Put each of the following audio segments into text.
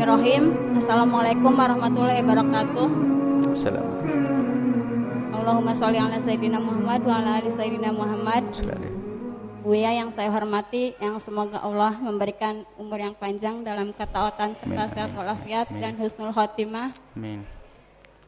Bismillahirrahmanirrahim. Assalamualaikum warahmatullahi wabarakatuh. Assalamualaikum. Allahumma sholli ala sayyidina Muhammad wa ala ali sayyidina Muhammad. Buya yang saya hormati, yang semoga Allah memberikan umur yang panjang dalam ketaatan serta Amin, sehat walafiat dan husnul khotimah. Amin.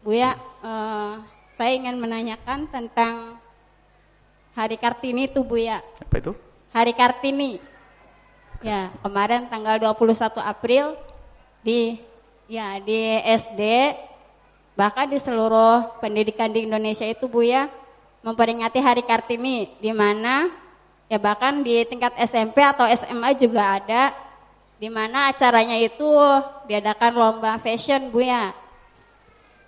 Buya, eh, saya ingin menanyakan tentang Hari Kartini itu Buya. Apa itu? Hari Kartini. Ya, kemarin tanggal 21 April di ya di SD bahkan di seluruh pendidikan di Indonesia itu Bu ya memperingati Hari Kartini di mana ya bahkan di tingkat SMP atau SMA juga ada di mana acaranya itu diadakan lomba fashion Bu ya.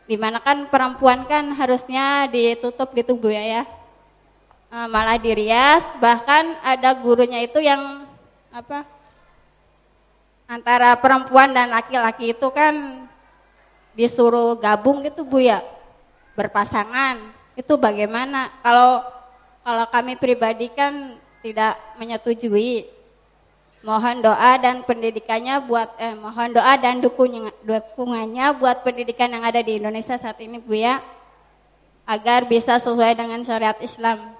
Di mana kan perempuan kan harusnya ditutup gitu Bu ya ya. Eh, malah dirias bahkan ada gurunya itu yang apa antara perempuan dan laki-laki itu kan disuruh gabung gitu bu ya? Berpasangan. Itu bagaimana? Kalau kalau kami pribadi kan tidak menyetujui. Mohon doa dan pendidikannya buat eh, mohon doa dan dukungannya buat pendidikan yang ada di Indonesia saat ini bu ya? Agar bisa sesuai dengan syariat Islam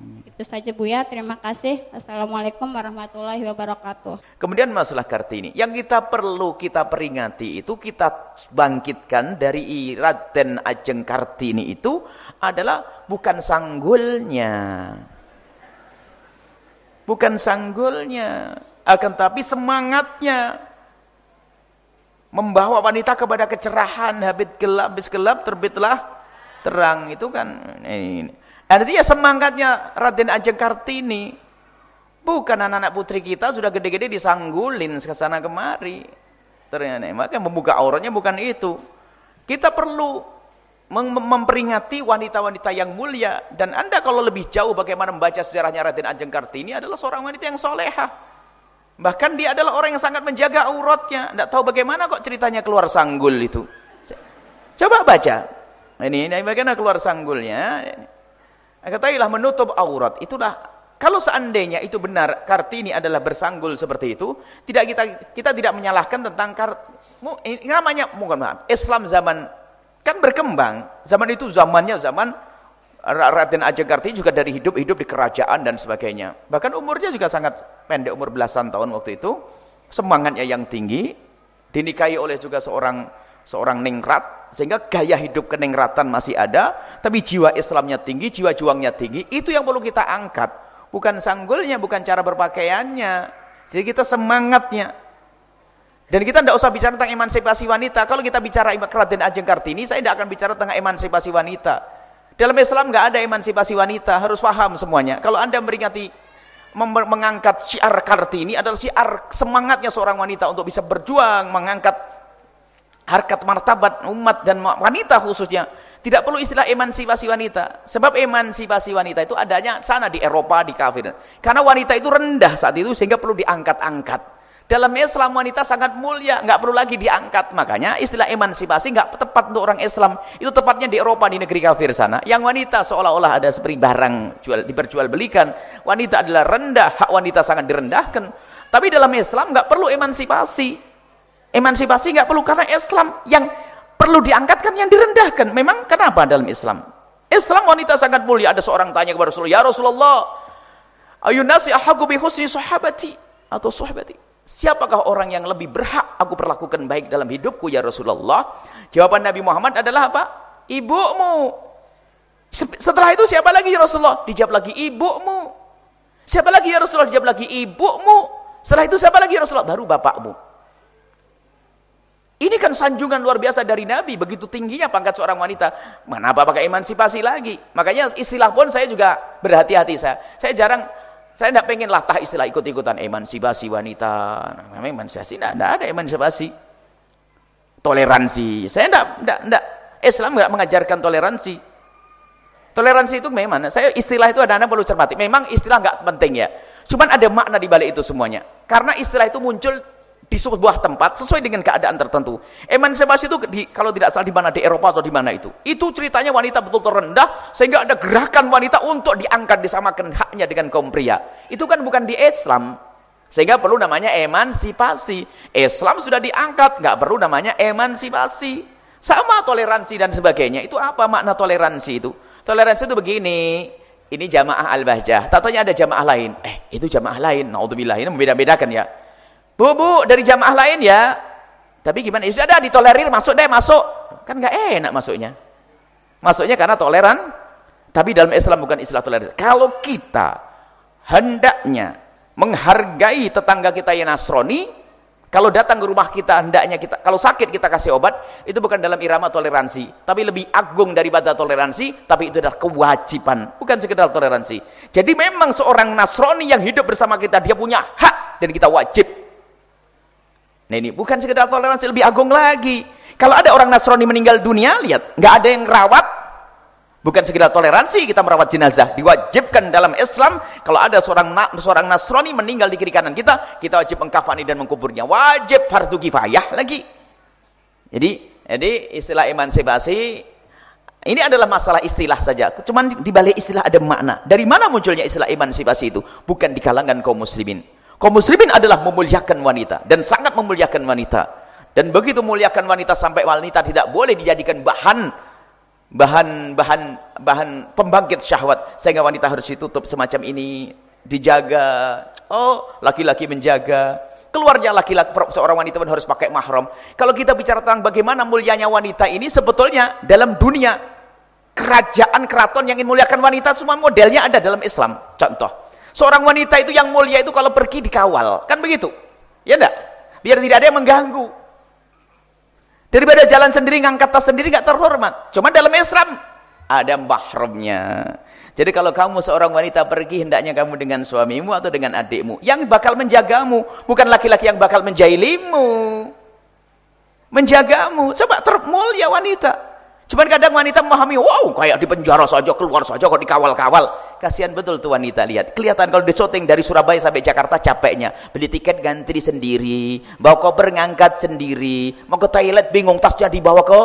itu saja Bu ya, terima kasih. Assalamualaikum warahmatullahi wabarakatuh. Kemudian masalah Kartini. Yang kita perlu kita peringati itu kita bangkitkan dari Raden Ajeng Kartini itu adalah bukan sanggulnya. Bukan sanggulnya, akan tapi semangatnya membawa wanita kepada kecerahan, habis gelap, habis gelap terbitlah terang itu kan ini. Artinya semangatnya Raden Ajeng Kartini bukan anak-anak putri kita sudah gede-gede disanggulin ke sana kemari. Ternyata maka membuka auratnya bukan itu. Kita perlu mem- memperingati wanita-wanita yang mulia dan Anda kalau lebih jauh bagaimana membaca sejarahnya Raden Ajeng Kartini adalah seorang wanita yang soleha. Bahkan dia adalah orang yang sangat menjaga auratnya. Tidak tahu bagaimana kok ceritanya keluar sanggul itu. Coba baca. Ini, ini bagaimana keluar sanggulnya. Katakanlah menutup aurat. Itulah kalau seandainya itu benar Kartini adalah bersanggul seperti itu, tidak kita kita tidak menyalahkan tentang kart, namanya mungkin maaf, Islam zaman kan berkembang. Zaman itu zamannya zaman Ra- Raden Ajeng Kartini juga dari hidup-hidup di kerajaan dan sebagainya. Bahkan umurnya juga sangat pendek, umur belasan tahun waktu itu. Semangatnya yang tinggi, dinikahi oleh juga seorang seorang ningrat sehingga gaya hidup keningratan masih ada tapi jiwa Islamnya tinggi jiwa juangnya tinggi itu yang perlu kita angkat. Bukan sanggulnya bukan cara berpakaiannya. Jadi kita semangatnya. Dan kita tidak usah bicara tentang emansipasi wanita. Kalau kita bicara Raden Ajeng Kartini saya tidak akan bicara tentang emansipasi wanita. Dalam Islam nggak ada emansipasi wanita harus paham semuanya. Kalau anda meringati mengangkat syiar Kartini adalah syiar semangatnya seorang wanita untuk bisa berjuang mengangkat harkat martabat umat dan wanita khususnya tidak perlu istilah emansipasi wanita. Sebab emansipasi wanita itu adanya sana di Eropa di kafir. Karena wanita itu rendah saat itu sehingga perlu diangkat-angkat. Dalam Islam wanita sangat mulia nggak perlu lagi diangkat. Makanya istilah emansipasi nggak tepat untuk orang Islam. Itu tepatnya di Eropa di negeri kafir sana. Yang wanita seolah-olah ada seperti barang jual diperjualbelikan. Wanita adalah rendah hak wanita sangat direndahkan. Tapi dalam Islam nggak perlu emansipasi Emansipasi nggak perlu karena Islam yang perlu diangkatkan yang direndahkan. Memang kenapa dalam Islam? Islam wanita sangat mulia. Ada seorang tanya kepada Rasulullah, "Ya Rasulullah, ayun nasi ahagu bi husni sahabati atau sahabati?" Siapakah orang yang lebih berhak aku perlakukan baik dalam hidupku ya Rasulullah? Jawaban Nabi Muhammad adalah apa? Ibumu. Setelah itu siapa lagi ya Rasulullah? Dijawab lagi ibumu. Siapa lagi ya Rasulullah? Dijawab lagi ibumu. Setelah itu siapa lagi ya Rasulullah? Baru bapakmu. Ini kan sanjungan luar biasa dari Nabi, begitu tingginya pangkat seorang wanita. Kenapa pakai emansipasi lagi? Makanya istilah pun saya juga berhati-hati saya. Saya jarang, saya tidak pengen latah istilah ikut-ikutan emansipasi wanita. Nah, emansipasi, tidak, ada emansipasi. Toleransi, saya tidak, tidak, tidak. Islam tidak mengajarkan toleransi. Toleransi itu memang, saya istilah itu ada anda perlu cermati. Memang istilah nggak penting ya. Cuman ada makna di balik itu semuanya. Karena istilah itu muncul di sebuah tempat sesuai dengan keadaan tertentu. Emansipasi itu di, kalau tidak salah di mana di Eropa atau di mana itu. Itu ceritanya wanita betul-betul rendah sehingga ada gerakan wanita untuk diangkat disamakan haknya dengan kaum pria. Itu kan bukan di Islam. Sehingga perlu namanya emansipasi. Islam sudah diangkat, nggak perlu namanya emansipasi. Sama toleransi dan sebagainya. Itu apa makna toleransi itu? Toleransi itu begini. Ini jamaah al-bahjah. Tatanya ada jamaah lain. Eh, itu jamaah lain. Naudzubillah. Ini membeda-bedakan ya. Bu, bu, dari jamaah lain ya. Tapi gimana? Ya sudah ada ditolerir, masuk deh, masuk. Kan nggak enak masuknya. Masuknya karena toleran. Tapi dalam Islam bukan istilah toleransi. Kalau kita hendaknya menghargai tetangga kita yang Nasrani kalau datang ke rumah kita hendaknya kita kalau sakit kita kasih obat itu bukan dalam irama toleransi tapi lebih agung daripada toleransi tapi itu adalah kewajiban bukan sekedar toleransi jadi memang seorang Nasrani yang hidup bersama kita dia punya hak dan kita wajib nah ini bukan sekedar toleransi lebih agung lagi kalau ada orang Nasrani meninggal dunia lihat nggak ada yang rawat Bukan sekedar toleransi kita merawat jenazah, diwajibkan dalam Islam kalau ada seorang seorang Nasrani meninggal di kiri kanan kita, kita wajib mengkafani dan mengkuburnya. Wajib fardu kifayah lagi. Jadi, jadi istilah emansipasi ini adalah masalah istilah saja. Cuman di balik istilah ada makna. Dari mana munculnya istilah emansipasi itu? Bukan di kalangan kaum muslimin. Kaum muslimin adalah memuliakan wanita dan sangat memuliakan wanita. Dan begitu memuliakan wanita sampai wanita tidak boleh dijadikan bahan bahan bahan bahan pembangkit syahwat sehingga wanita harus ditutup semacam ini dijaga. Oh laki-laki menjaga. Keluarnya laki-laki seorang wanita pun harus pakai mahram. Kalau kita bicara tentang bagaimana mulianya wanita ini sebetulnya dalam dunia kerajaan keraton yang ingin muliakan wanita semua modelnya ada dalam Islam. Contoh seorang wanita itu yang mulia itu kalau pergi dikawal kan begitu ya enggak biar tidak ada yang mengganggu Daripada jalan sendiri, ngangkat tas sendiri gak terhormat. Cuma dalam Islam ada mahramnya. Jadi kalau kamu seorang wanita pergi, hendaknya kamu dengan suamimu atau dengan adikmu. Yang bakal menjagamu. Bukan laki-laki yang bakal menjailimu. Menjagamu. Coba termulia wanita. Cuman kadang wanita memahami, wow kayak di penjara saja, keluar saja kok dikawal-kawal. Kasihan betul tuh wanita, lihat. Kelihatan kalau di syuting dari Surabaya sampai Jakarta capeknya. Beli tiket ganti sendiri, bawa koper ngangkat sendiri, mau ke toilet bingung tasnya dibawa ke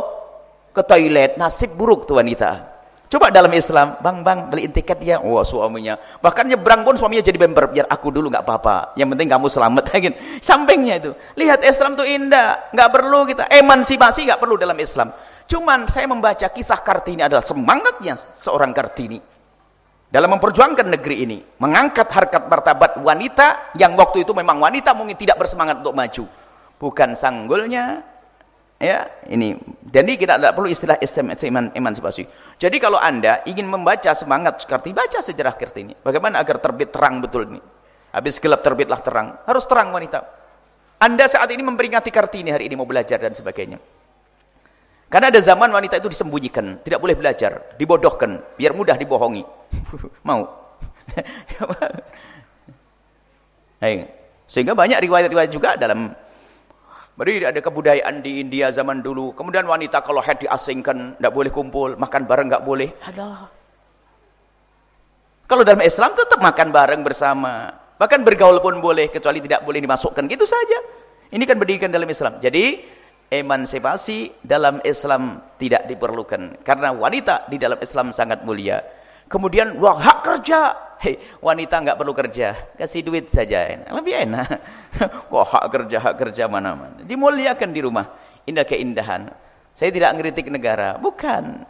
ke toilet. Nasib buruk tuh wanita. Coba dalam Islam, bang bang beliin tiket dia, wah suaminya. Bahkan nyebrang pun suaminya jadi member, biar aku dulu nggak apa-apa. Yang penting kamu selamat, gitu. Sampingnya itu. Lihat Islam tuh indah, nggak perlu kita emansipasi nggak perlu dalam Islam. Cuman saya membaca kisah Kartini adalah semangatnya seorang Kartini dalam memperjuangkan negeri ini, mengangkat harkat martabat wanita yang waktu itu memang wanita mungkin tidak bersemangat untuk maju. Bukan sanggulnya ya, ini. Jadi kita tidak perlu istilah istimewa emansipasi. Jadi kalau Anda ingin membaca semangat Kartini, baca sejarah Kartini. Bagaimana agar terbit terang betul ini? Habis gelap terbitlah terang. Harus terang wanita. Anda saat ini memperingati Kartini hari ini mau belajar dan sebagainya. Karena ada zaman wanita itu disembunyikan, tidak boleh belajar, dibodohkan, biar mudah dibohongi. Mau? Sehingga banyak riwayat-riwayat juga dalam Beri ada kebudayaan di India zaman dulu. Kemudian wanita kalau head diasingkan, tidak boleh kumpul, makan bareng nggak boleh. Ada. Kalau dalam Islam tetap makan bareng bersama. Bahkan bergaul pun boleh, kecuali tidak boleh dimasukkan. Gitu saja. Ini kan pendidikan dalam Islam. Jadi emansipasi dalam Islam tidak diperlukan karena wanita di dalam Islam sangat mulia kemudian wah hak kerja hei wanita nggak perlu kerja kasih duit saja. Enak. lebih enak. Kok hak kerja hak kerja mana-mana. Dimuliakan di rumah. Indah keindahan. Saya tidak ngeritik negara. Bukan.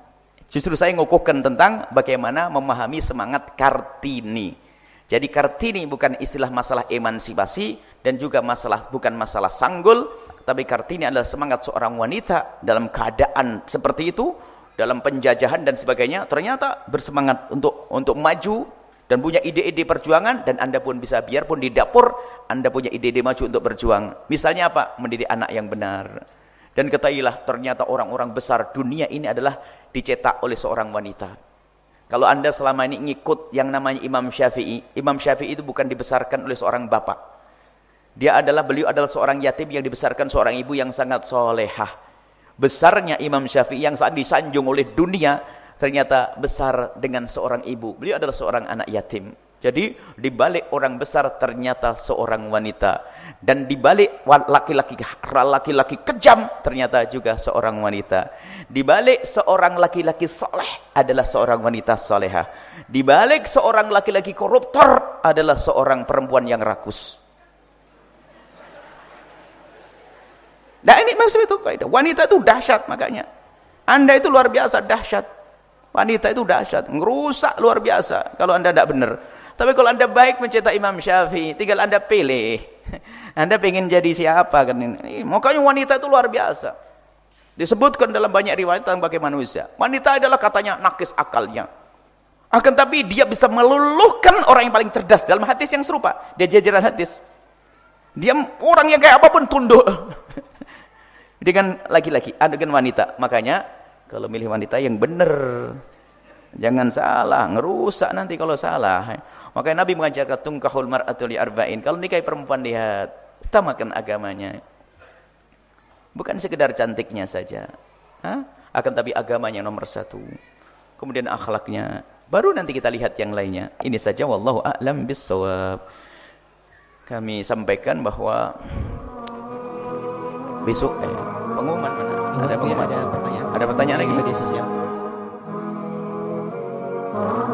Justru saya ngukuhkan tentang bagaimana memahami semangat Kartini. Jadi Kartini bukan istilah masalah emansipasi dan juga masalah bukan masalah sanggul tapi Kartini adalah semangat seorang wanita dalam keadaan seperti itu, dalam penjajahan dan sebagainya, ternyata bersemangat untuk untuk maju dan punya ide-ide perjuangan dan Anda pun bisa biarpun di dapur Anda punya ide-ide maju untuk berjuang. Misalnya apa? Mendidik anak yang benar. Dan ketahuilah ternyata orang-orang besar dunia ini adalah dicetak oleh seorang wanita. Kalau Anda selama ini ngikut yang namanya Imam Syafi'i, Imam Syafi'i itu bukan dibesarkan oleh seorang bapak. Dia adalah beliau adalah seorang yatim yang dibesarkan seorang ibu yang sangat solehah. Besarnya Imam Syafi'i yang saat disanjung oleh dunia ternyata besar dengan seorang ibu. Beliau adalah seorang anak yatim. Jadi di balik orang besar ternyata seorang wanita dan di balik laki-laki laki-laki kejam ternyata juga seorang wanita. Di balik seorang laki-laki soleh adalah seorang wanita soleha. Di balik seorang laki-laki koruptor adalah seorang perempuan yang rakus. Nah ini maksudnya itu kaidah. Wanita itu dahsyat makanya. Anda itu luar biasa dahsyat. Wanita itu dahsyat, ngerusak luar biasa kalau Anda tidak benar. Tapi kalau Anda baik mencetak Imam Syafi'i, tinggal Anda pilih. Anda pengen jadi siapa kan ini. Makanya wanita itu luar biasa. Disebutkan dalam banyak riwayat tentang bagaimana manusia. Wanita adalah katanya nakis akalnya. Akan tapi dia bisa meluluhkan orang yang paling cerdas dalam hadis yang serupa. Dia jajaran hadis. Dia orang yang kayak apa pun tunduk. dengan laki-laki, dengan wanita. Makanya kalau milih wanita yang benar. Jangan salah, ngerusak nanti kalau salah. Makanya Nabi mengajarkan tungkahul mar'atu li arba'in. Kalau nikahi perempuan lihat, utamakan agamanya. Bukan sekedar cantiknya saja. Hah? Akan tapi agamanya nomor satu. Kemudian akhlaknya. Baru nanti kita lihat yang lainnya. Ini saja wallahu a'lam bissawab. Kami sampaikan bahwa besok eh, pengumuman mana? Ada, ada pertanyaan. Ada pertanyaan lagi? Media sosial. Ah.